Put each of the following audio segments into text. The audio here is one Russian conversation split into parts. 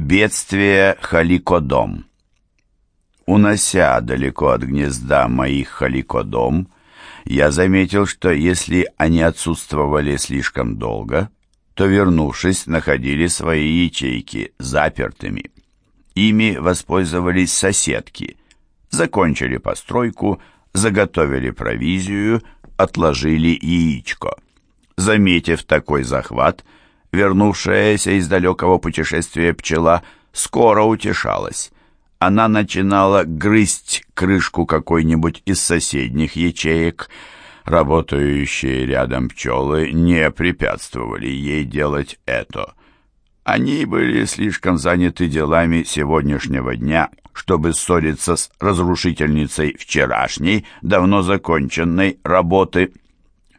Бедствие халикодом. Унося далеко от гнезда моих халикодом, я заметил, что если они отсутствовали слишком долго, то, вернувшись, находили свои ячейки запертыми. Ими воспользовались соседки, закончили постройку, заготовили провизию, отложили яичко. Заметив такой захват, вернувшаяся из далекого путешествия пчела скоро утешалась. Она начинала грызть крышку какой-нибудь из соседних ячеек. Работающие рядом пчелы не препятствовали ей делать это. Они были слишком заняты делами сегодняшнего дня, чтобы ссориться с разрушительницей вчерашней, давно законченной работы.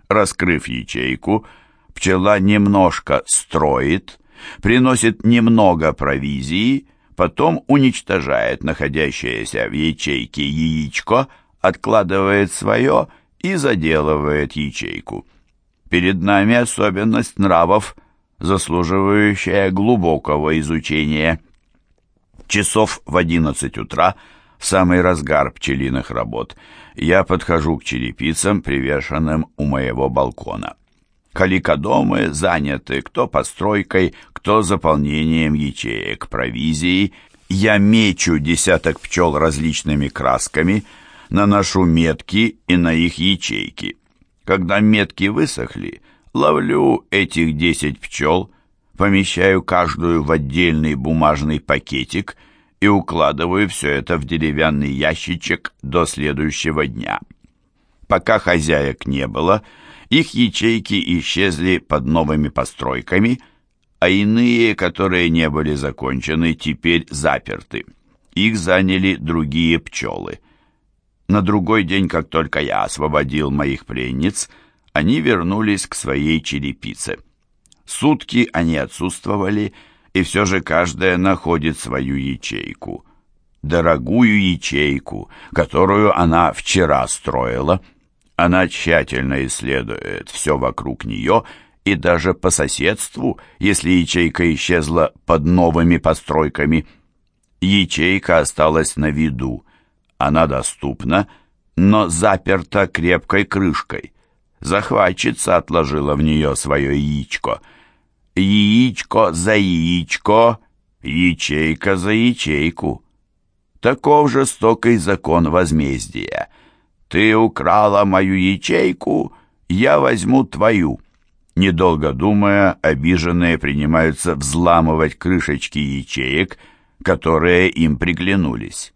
Раскрыв ячейку, пчела немножко строит, приносит немного провизии, потом уничтожает находящееся в ячейке яичко, откладывает свое и заделывает ячейку. Перед нами особенность нравов, заслуживающая глубокого изучения. Часов в одиннадцать утра, в самый разгар пчелиных работ, я подхожу к черепицам, привешенным у моего балкона. Каликодомы заняты кто постройкой, кто заполнением ячеек провизией. Я мечу десяток пчел различными красками, наношу метки и на их ячейки. Когда метки высохли, ловлю этих десять пчел, помещаю каждую в отдельный бумажный пакетик и укладываю все это в деревянный ящичек до следующего дня. Пока хозяек не было, их ячейки исчезли под новыми постройками, а иные, которые не были закончены, теперь заперты. Их заняли другие пчелы. На другой день, как только я освободил моих пленниц, они вернулись к своей черепице. Сутки они отсутствовали, и все же каждая находит свою ячейку. Дорогую ячейку, которую она вчера строила — она тщательно исследует все вокруг нее и даже по соседству, если ячейка исчезла под новыми постройками. Ячейка осталась на виду. Она доступна, но заперта крепкой крышкой. Захватчица отложила в нее свое яичко. Яичко за яичко, ячейка за ячейку. Таков жестокий закон возмездия — «Ты украла мою ячейку, я возьму твою». Недолго думая, обиженные принимаются взламывать крышечки ячеек, которые им приглянулись.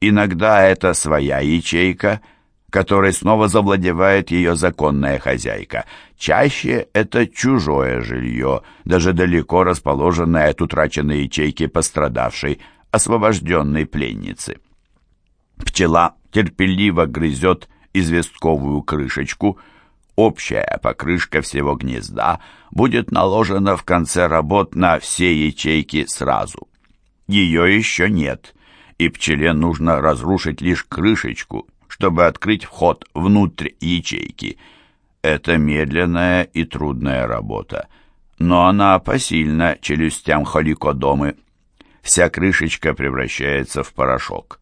Иногда это своя ячейка, которой снова завладевает ее законная хозяйка. Чаще это чужое жилье, даже далеко расположенное от утраченной ячейки пострадавшей, освобожденной пленницы. Пчела терпеливо грызет известковую крышечку. Общая покрышка всего гнезда будет наложена в конце работ на все ячейки сразу. Ее еще нет, и пчеле нужно разрушить лишь крышечку, чтобы открыть вход внутрь ячейки. Это медленная и трудная работа, но она посильна челюстям холикодомы. Вся крышечка превращается в порошок.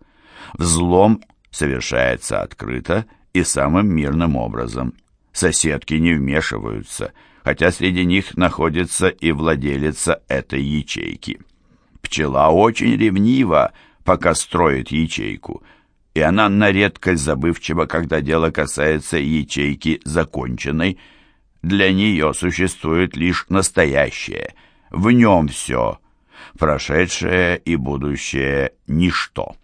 Взлом совершается открыто и самым мирным образом. Соседки не вмешиваются, хотя среди них находится и владелица этой ячейки. Пчела очень ревнива, пока строит ячейку, и она на редкость забывчива, когда дело касается ячейки законченной. Для нее существует лишь настоящее, в нем все, прошедшее и будущее — ничто.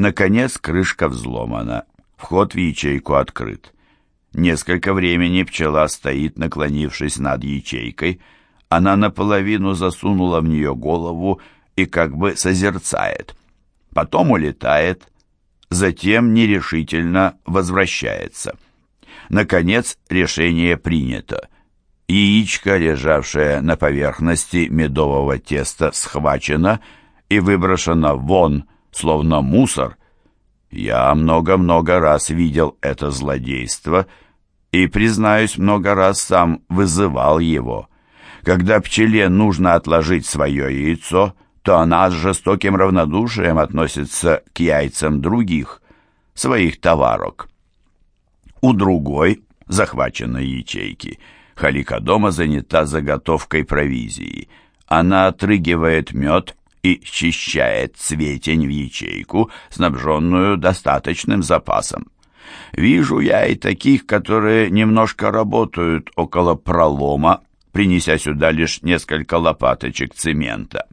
Наконец крышка взломана, вход в ячейку открыт. Несколько времени пчела стоит, наклонившись над ячейкой. Она наполовину засунула в нее голову и как бы созерцает. Потом улетает, затем нерешительно возвращается. Наконец решение принято. Яичко, лежавшее на поверхности медового теста, схвачено и выброшено вон – словно мусор. Я много-много раз видел это злодейство и, признаюсь, много раз сам вызывал его. Когда пчеле нужно отложить свое яйцо, то она с жестоким равнодушием относится к яйцам других, своих товарок. У другой, захваченной ячейки, Халика дома занята заготовкой провизии. Она отрыгивает мед и счищает цветень в ячейку, снабженную достаточным запасом. Вижу я и таких, которые немножко работают около пролома, принеся сюда лишь несколько лопаточек цемента.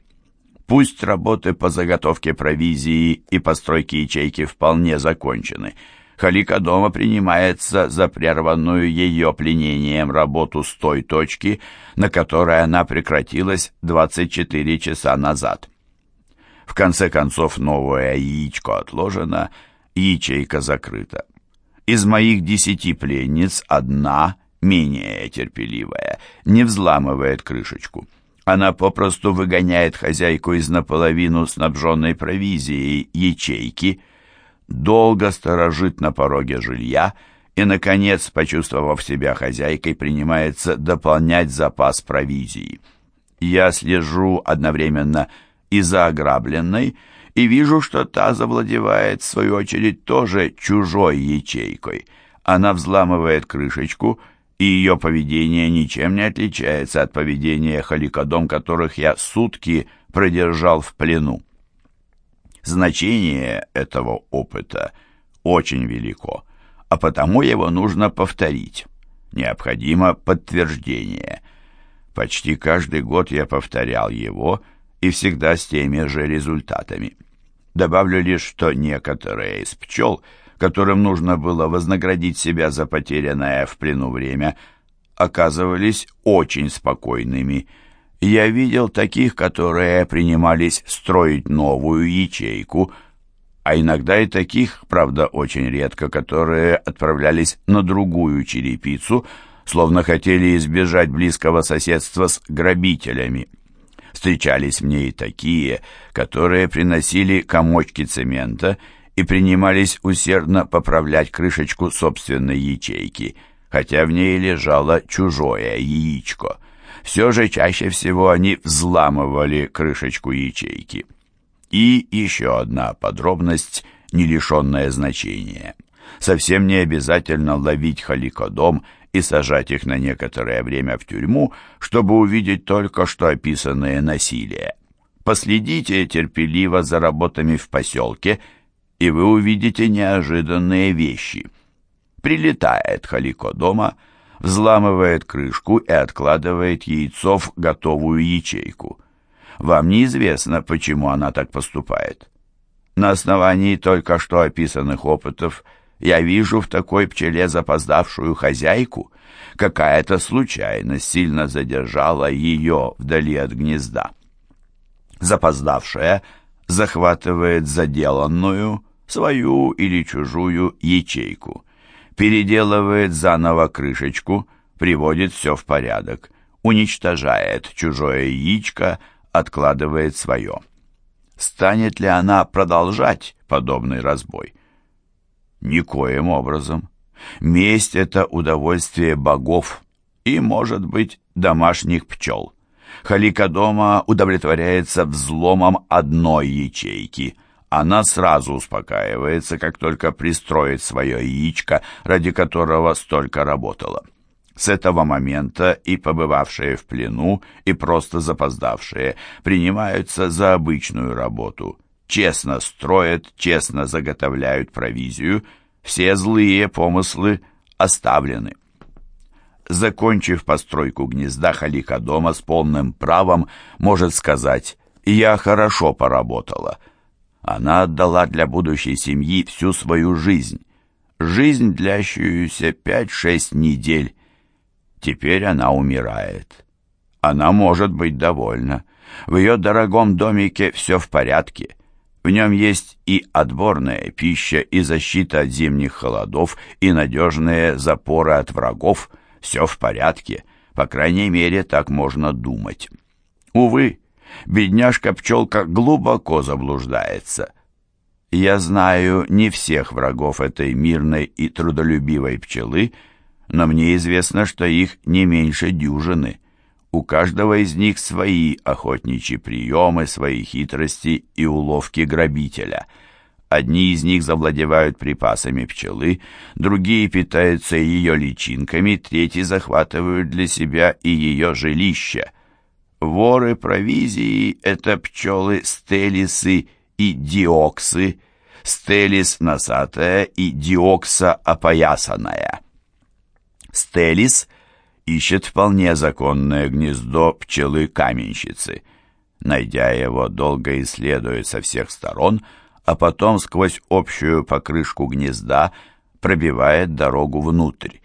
Пусть работы по заготовке провизии и постройке ячейки вполне закончены. Халика дома принимается за прерванную ее пленением работу с той точки, на которой она прекратилась 24 часа назад. В конце концов новое яичко отложено, ячейка закрыта. Из моих десяти пленниц одна, менее терпеливая, не взламывает крышечку. Она попросту выгоняет хозяйку из наполовину снабженной провизией ячейки, долго сторожит на пороге жилья и, наконец, почувствовав себя хозяйкой, принимается дополнять запас провизии. Я слежу одновременно и за ограбленной, и вижу, что та завладевает, в свою очередь, тоже чужой ячейкой. Она взламывает крышечку, и ее поведение ничем не отличается от поведения халикодом, которых я сутки продержал в плену. Значение этого опыта очень велико, а потому его нужно повторить. Необходимо подтверждение. Почти каждый год я повторял его, и всегда с теми же результатами. Добавлю лишь, что некоторые из пчел, которым нужно было вознаградить себя за потерянное в плену время, оказывались очень спокойными. Я видел таких, которые принимались строить новую ячейку, а иногда и таких, правда, очень редко, которые отправлялись на другую черепицу, словно хотели избежать близкого соседства с грабителями. Встречались мне и такие, которые приносили комочки цемента и принимались усердно поправлять крышечку собственной ячейки, хотя в ней лежало чужое яичко. Все же чаще всего они взламывали крышечку ячейки. И еще одна подробность, не лишенная значения. Совсем не обязательно ловить халикодом и сажать их на некоторое время в тюрьму, чтобы увидеть только что описанное насилие. Последите терпеливо за работами в поселке, и вы увидите неожиданные вещи. Прилетает Халико дома, взламывает крышку и откладывает яйцо в готовую ячейку. Вам неизвестно, почему она так поступает. На основании только что описанных опытов – я вижу в такой пчеле запоздавшую хозяйку. Какая-то случайность сильно задержала ее вдали от гнезда. Запоздавшая захватывает заделанную, свою или чужую ячейку, переделывает заново крышечку, приводит все в порядок, уничтожает чужое яичко, откладывает свое. Станет ли она продолжать подобный разбой? Никоим образом. Месть — это удовольствие богов и, может быть, домашних пчел. Халика дома удовлетворяется взломом одной ячейки. Она сразу успокаивается, как только пристроит свое яичко, ради которого столько работала. С этого момента и побывавшие в плену, и просто запоздавшие принимаются за обычную работу — честно строят, честно заготовляют провизию, все злые помыслы оставлены. Закончив постройку гнезда, Халика дома с полным правом может сказать «Я хорошо поработала». Она отдала для будущей семьи всю свою жизнь, жизнь, длящуюся пять-шесть недель. Теперь она умирает. Она может быть довольна. В ее дорогом домике все в порядке. В нем есть и отборная пища, и защита от зимних холодов, и надежные запоры от врагов. Все в порядке. По крайней мере, так можно думать. Увы, бедняжка-пчелка глубоко заблуждается. Я знаю не всех врагов этой мирной и трудолюбивой пчелы, но мне известно, что их не меньше дюжины. У каждого из них свои охотничьи приемы, свои хитрости и уловки грабителя. Одни из них завладевают припасами пчелы, другие питаются ее личинками, третьи захватывают для себя и ее жилище. Воры провизии — это пчелы стелисы и диоксы, стелис носатая и диокса опоясанная. Стелис ищет вполне законное гнездо пчелы-каменщицы. Найдя его, долго исследует со всех сторон, а потом сквозь общую покрышку гнезда пробивает дорогу внутрь.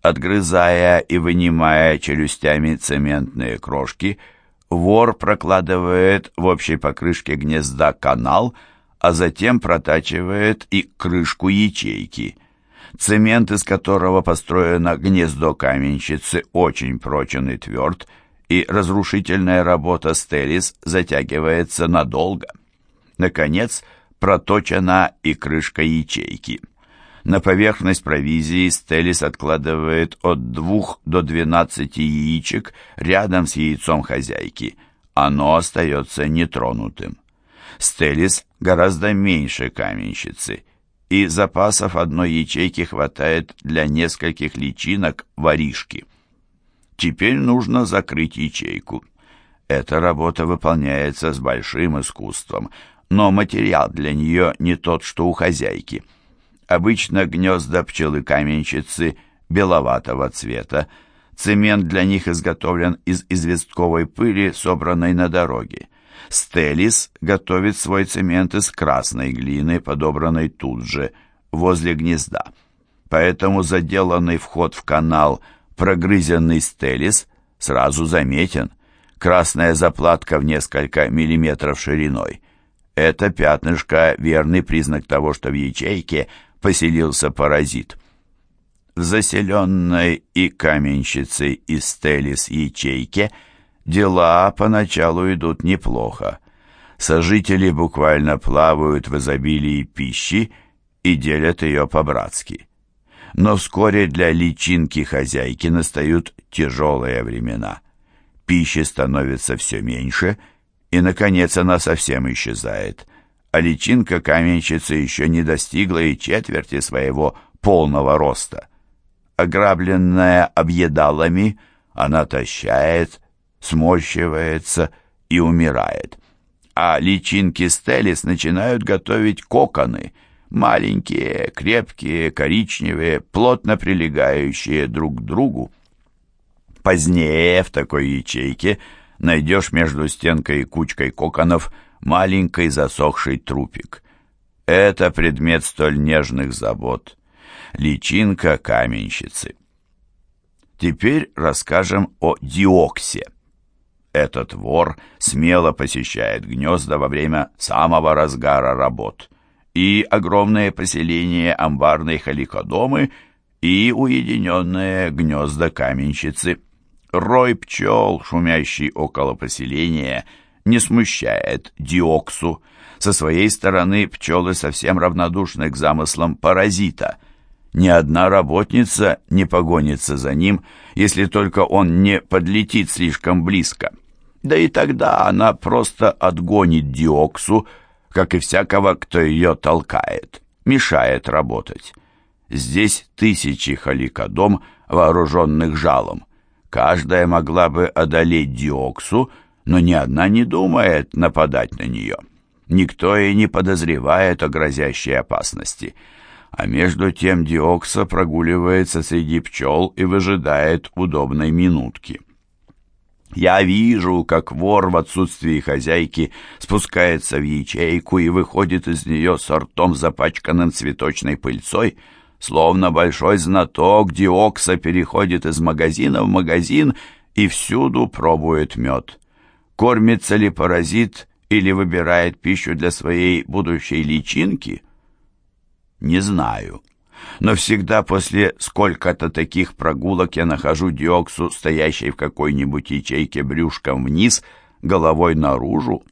Отгрызая и вынимая челюстями цементные крошки, вор прокладывает в общей покрышке гнезда канал, а затем протачивает и крышку ячейки – Цемент, из которого построено гнездо каменщицы, очень прочен и тверд, и разрушительная работа Стелис затягивается надолго. Наконец, проточена и крышка ячейки. На поверхность провизии Стелис откладывает от двух до двенадцати яичек рядом с яйцом хозяйки. Оно остается нетронутым. Стелис гораздо меньше каменщицы – и запасов одной ячейки хватает для нескольких личинок воришки. Теперь нужно закрыть ячейку. Эта работа выполняется с большим искусством, но материал для нее не тот, что у хозяйки. Обычно гнезда пчелы-каменщицы беловатого цвета, цемент для них изготовлен из известковой пыли, собранной на дороге. Стелис готовит свой цемент из красной глины, подобранной тут же, возле гнезда. Поэтому заделанный вход в канал, прогрызенный Стелис, сразу заметен. Красная заплатка в несколько миллиметров шириной. Это пятнышко — верный признак того, что в ячейке поселился паразит. В заселенной и каменщицей из Стелис ячейке — Дела поначалу идут неплохо. Сожители буквально плавают в изобилии пищи и делят ее по-братски. Но вскоре для личинки хозяйки настают тяжелые времена. Пищи становится все меньше, и, наконец, она совсем исчезает, а личинка каменщицы еще не достигла и четверти своего полного роста. Ограбленная объедалами, она тащает, сморщивается и умирает. А личинки Стелис начинают готовить коконы, маленькие, крепкие, коричневые, плотно прилегающие друг к другу. Позднее в такой ячейке найдешь между стенкой и кучкой коконов маленький засохший трупик. Это предмет столь нежных забот. Личинка каменщицы. Теперь расскажем о диоксе. Этот вор смело посещает гнезда во время самого разгара работ. И огромные поселения амбарной халикодомы, и уединенные гнезда каменщицы. Рой пчел, шумящий около поселения, не смущает Диоксу. Со своей стороны пчелы совсем равнодушны к замыслам паразита. Ни одна работница не погонится за ним, если только он не подлетит слишком близко. Да и тогда она просто отгонит Диоксу, как и всякого, кто ее толкает, мешает работать. Здесь тысячи халикодом, вооруженных жалом. Каждая могла бы одолеть Диоксу, но ни одна не думает нападать на нее. Никто и не подозревает о грозящей опасности. А между тем Диокса прогуливается среди пчел и выжидает удобной минутки. Я вижу, как вор в отсутствии хозяйки спускается в ячейку и выходит из нее с ртом запачканным цветочной пыльцой, словно большой знаток Диокса переходит из магазина в магазин и всюду пробует мед. Кормится ли паразит или выбирает пищу для своей будущей личинки? Не знаю но всегда после сколько-то таких прогулок я нахожу Диоксу, стоящей в какой-нибудь ячейке брюшком вниз, головой наружу.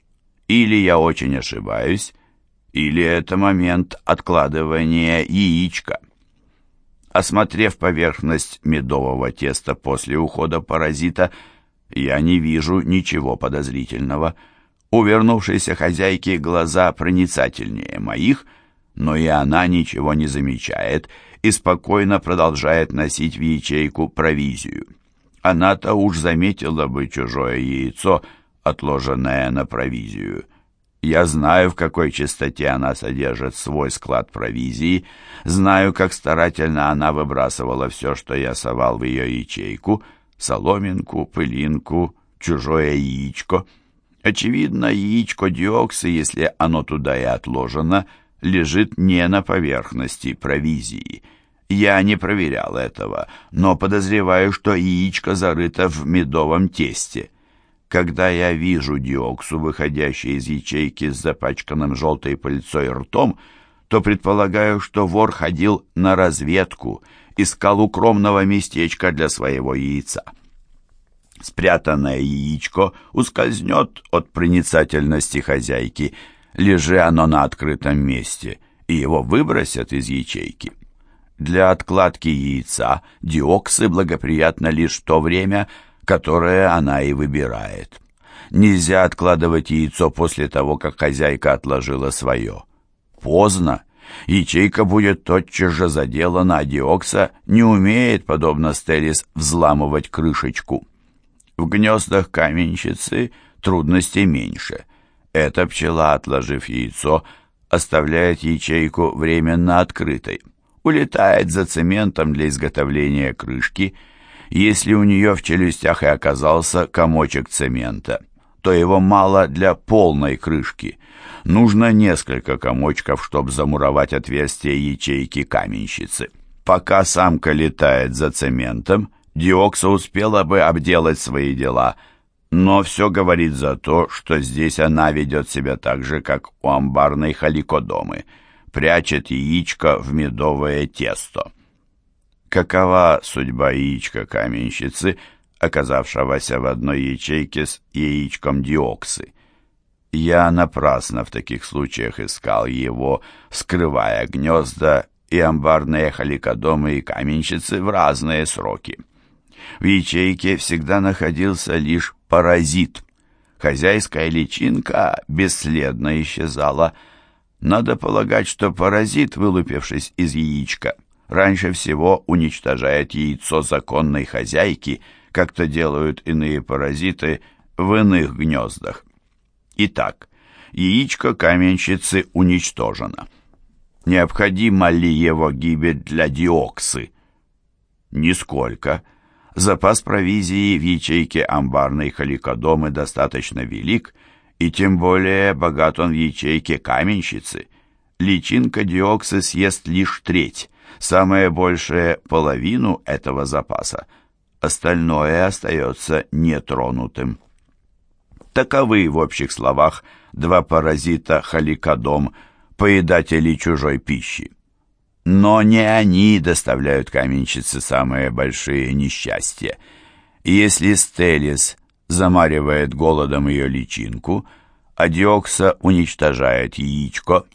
Или я очень ошибаюсь, или это момент откладывания яичка. Осмотрев поверхность медового теста после ухода паразита, Я не вижу ничего подозрительного. У вернувшейся хозяйки глаза проницательнее моих, но и она ничего не замечает и спокойно продолжает носить в ячейку провизию. Она-то уж заметила бы чужое яйцо, отложенное на провизию. Я знаю, в какой чистоте она содержит свой склад провизии, знаю, как старательно она выбрасывала все, что я совал в ее ячейку, соломинку, пылинку, чужое яичко. Очевидно, яичко диоксы, если оно туда и отложено, лежит не на поверхности провизии. Я не проверял этого, но подозреваю, что яичко зарыто в медовом тесте. Когда я вижу диоксу, выходящей из ячейки с запачканным желтой пыльцой ртом, то предполагаю, что вор ходил на разведку, искал укромного местечка для своего яйца. Спрятанное яичко ускользнет от проницательности хозяйки, лежи оно на открытом месте, и его выбросят из ячейки. Для откладки яйца диоксы благоприятно лишь то время, которое она и выбирает. Нельзя откладывать яйцо после того, как хозяйка отложила свое. Поздно. Ячейка будет тотчас же заделана, а диокса не умеет, подобно Стеллис, взламывать крышечку. В гнездах каменщицы трудностей меньше. Эта пчела, отложив яйцо, оставляет ячейку временно открытой. Улетает за цементом для изготовления крышки – если у нее в челюстях и оказался комочек цемента, то его мало для полной крышки. Нужно несколько комочков, чтобы замуровать отверстие ячейки каменщицы. Пока самка летает за цементом, Диокса успела бы обделать свои дела, но все говорит за то, что здесь она ведет себя так же, как у амбарной халикодомы, прячет яичко в медовое тесто какова судьба яичка каменщицы, оказавшегося в одной ячейке с яичком диоксы. Я напрасно в таких случаях искал его, скрывая гнезда и амбарные халикодомы и каменщицы в разные сроки. В ячейке всегда находился лишь паразит. Хозяйская личинка бесследно исчезала. Надо полагать, что паразит, вылупившись из яичка, раньше всего уничтожает яйцо законной хозяйки, как то делают иные паразиты в иных гнездах. Итак, яичко каменщицы уничтожено. Необходима ли его гибель для диоксы? Нисколько. Запас провизии в ячейке амбарной халикодомы достаточно велик, и тем более богат он в ячейке каменщицы. Личинка диоксы съест лишь треть, самое большее половину этого запаса. Остальное остается нетронутым. Таковы в общих словах два паразита халикодом, поедатели чужой пищи. Но не они доставляют каменщице самые большие несчастья. Если Стелис замаривает голодом ее личинку, а Диокса уничтожает яичко –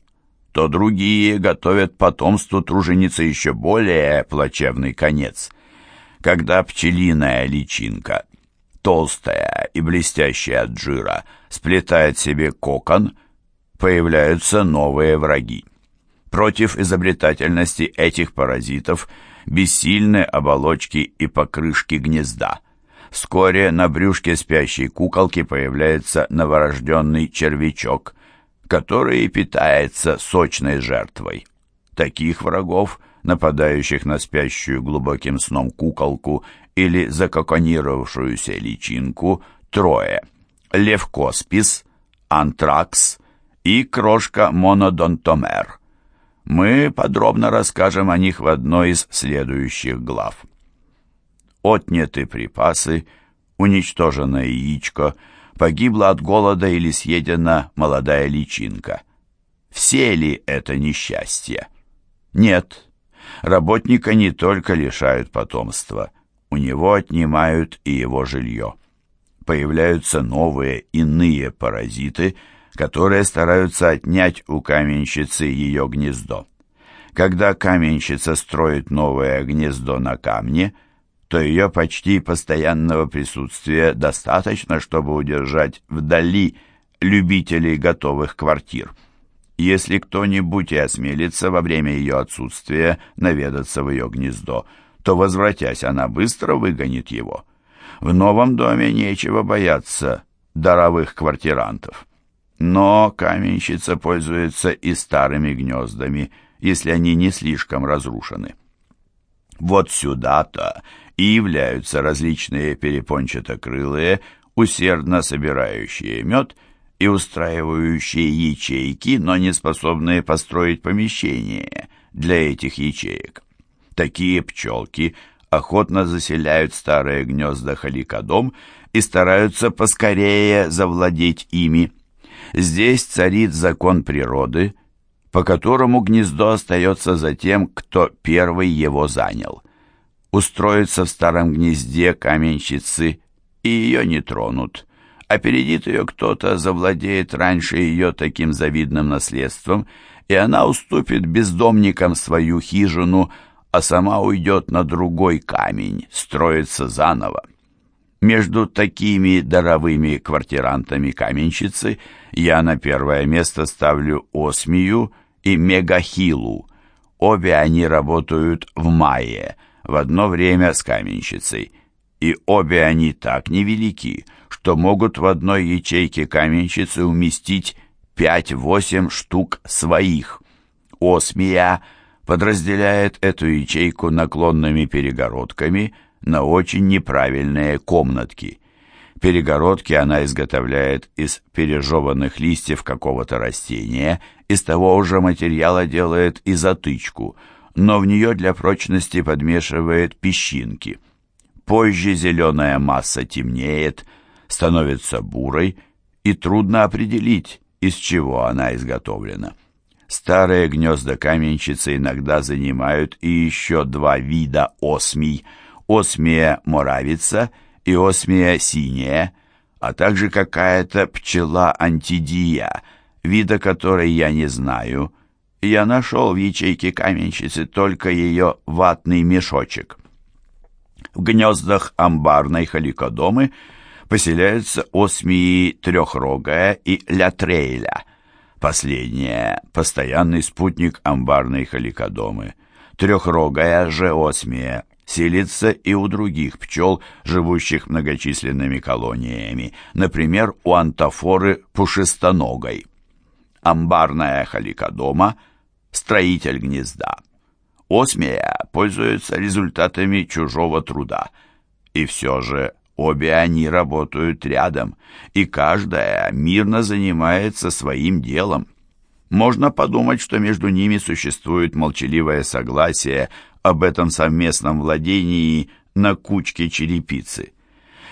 то другие готовят потомству труженицы еще более плачевный конец. Когда пчелиная личинка, толстая и блестящая от жира, сплетает себе кокон, появляются новые враги. Против изобретательности этих паразитов бессильны оболочки и покрышки гнезда. Вскоре на брюшке спящей куколки появляется новорожденный червячок, который питается сочной жертвой. Таких врагов, нападающих на спящую глубоким сном куколку или закоконировавшуюся личинку, трое. Левкоспис, антракс и крошка монодонтомер. Мы подробно расскажем о них в одной из следующих глав. Отняты припасы, уничтоженное яичко – погибла от голода или съедена молодая личинка. Все ли это несчастье? Нет. Работника не только лишают потомства, у него отнимают и его жилье. Появляются новые, иные паразиты, которые стараются отнять у каменщицы ее гнездо. Когда каменщица строит новое гнездо на камне, то ее почти постоянного присутствия достаточно, чтобы удержать вдали любителей готовых квартир. Если кто-нибудь и осмелится во время ее отсутствия наведаться в ее гнездо, то, возвратясь, она быстро выгонит его. В новом доме нечего бояться даровых квартирантов. Но каменщица пользуется и старыми гнездами, если они не слишком разрушены. Вот сюда-то и являются различные перепончатокрылые, усердно собирающие мед и устраивающие ячейки, но не способные построить помещение для этих ячеек. Такие пчелки охотно заселяют старые гнезда халикодом и стараются поскорее завладеть ими. Здесь царит закон природы, по которому гнездо остается за тем, кто первый его занял. Устроится в старом гнезде каменщицы, и ее не тронут. Опередит ее кто-то, завладеет раньше ее таким завидным наследством, и она уступит бездомникам свою хижину, а сама уйдет на другой камень, строится заново. Между такими даровыми квартирантами каменщицы я на первое место ставлю Осмию и Мегахилу. Обе они работают в мае, в одно время с каменщицей, и обе они так невелики, что могут в одной ячейке каменщицы уместить 5-8 штук своих. Осмия подразделяет эту ячейку наклонными перегородками – на очень неправильные комнатки. Перегородки она изготовляет из пережеванных листьев какого-то растения, из того же материала делает и затычку, но в нее для прочности подмешивает песчинки. Позже зеленая масса темнеет, становится бурой, и трудно определить, из чего она изготовлена. Старые гнезда каменщицы иногда занимают и еще два вида осмий – осмия моравица и осмия синяя, а также какая-то пчела-антидия, вида которой я не знаю. Я нашел в ячейке каменщицы только ее ватный мешочек. В гнездах амбарной халикодомы поселяются осмии трехрогая и лятрейля. Последняя — постоянный спутник амбарной халикодомы. Трехрогая же осмия селится и у других пчел, живущих многочисленными колониями, например, у антофоры пушистоногой. Амбарная халикодома – строитель гнезда. Осмия пользуется результатами чужого труда. И все же обе они работают рядом, и каждая мирно занимается своим делом. Можно подумать, что между ними существует молчаливое согласие об этом совместном владении на кучке черепицы.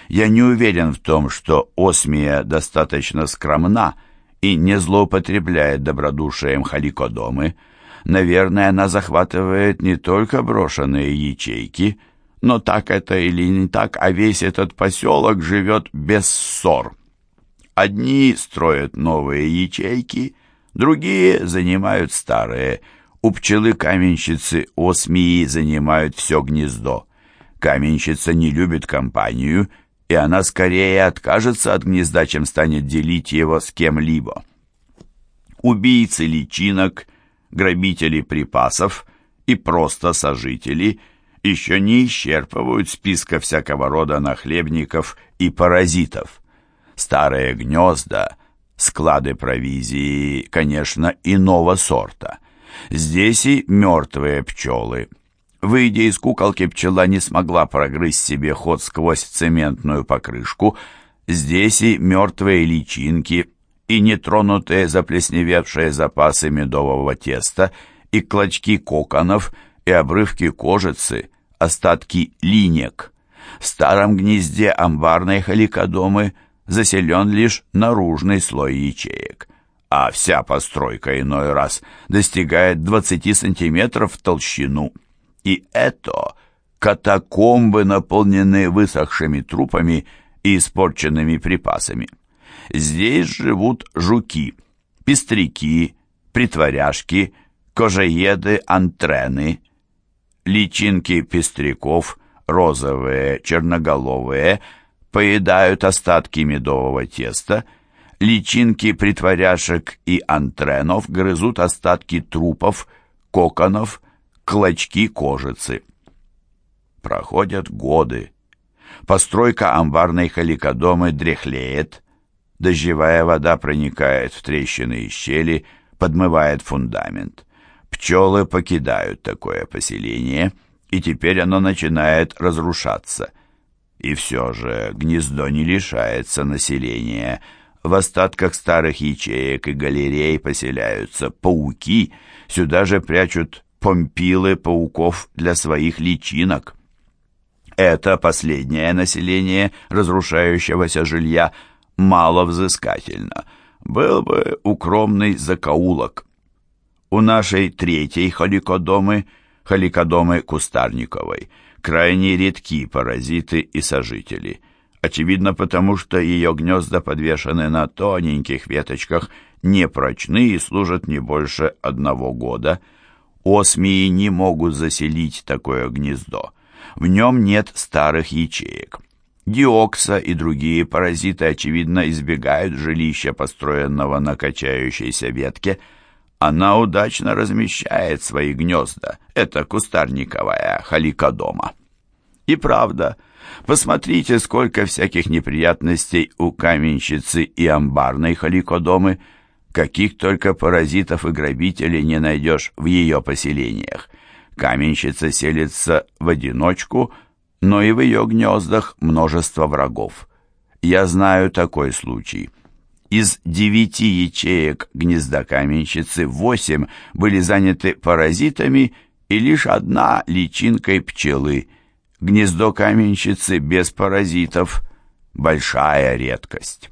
Я не уверен в том, что Осмия достаточно скромна и не злоупотребляет добродушием халикодомы. Наверное, она захватывает не только брошенные ячейки, но так это или не так, а весь этот поселок живет без ссор. Одни строят новые ячейки, другие занимают старые – у пчелы-каменщицы осмии занимают все гнездо. Каменщица не любит компанию, и она скорее откажется от гнезда, чем станет делить его с кем-либо. Убийцы личинок, грабители припасов и просто сожители еще не исчерпывают списка всякого рода нахлебников и паразитов. Старые гнезда, склады провизии, конечно, иного сорта – Здесь и мертвые пчелы. Выйдя из куколки, пчела не смогла прогрызть себе ход сквозь цементную покрышку. Здесь и мертвые личинки, и нетронутые заплесневевшие запасы медового теста, и клочки коконов, и обрывки кожицы, остатки линек. В старом гнезде амбарной халикодомы заселен лишь наружный слой ячеек а вся постройка иной раз достигает 20 сантиметров в толщину. И это катакомбы, наполненные высохшими трупами и испорченными припасами. Здесь живут жуки, пестряки, притворяшки, кожееды, антрены. Личинки пестряков розовые, черноголовые, поедают остатки медового теста, личинки притворяшек и антренов грызут остатки трупов, коконов, клочки кожицы. Проходят годы. Постройка амбарной халикодомы дряхлеет, дождевая вода проникает в трещины и щели, подмывает фундамент. Пчелы покидают такое поселение, и теперь оно начинает разрушаться. И все же гнездо не лишается населения. В остатках старых ячеек и галерей поселяются пауки, сюда же прячут помпилы пауков для своих личинок. Это последнее население разрушающегося жилья маловзыскательно. Был бы укромный закоулок. У нашей третьей халикодомы, халикодомы Кустарниковой, крайне редки паразиты и сожители. Очевидно потому, что ее гнезда подвешены на тоненьких веточках, непрочны и служат не больше одного года. Осмии не могут заселить такое гнездо. В нем нет старых ячеек. Диокса и другие паразиты, очевидно, избегают жилища, построенного на качающейся ветке, она удачно размещает свои гнезда. Это кустарниковая халикодома. И правда, посмотрите, сколько всяких неприятностей у каменщицы и амбарной халикодомы, каких только паразитов и грабителей не найдешь в ее поселениях. Каменщица селится в одиночку, но и в ее гнездах множество врагов. Я знаю такой случай – из девяти ячеек гнезда каменщицы восемь были заняты паразитами и лишь одна личинкой пчелы. Гнездо каменщицы без паразитов – большая редкость.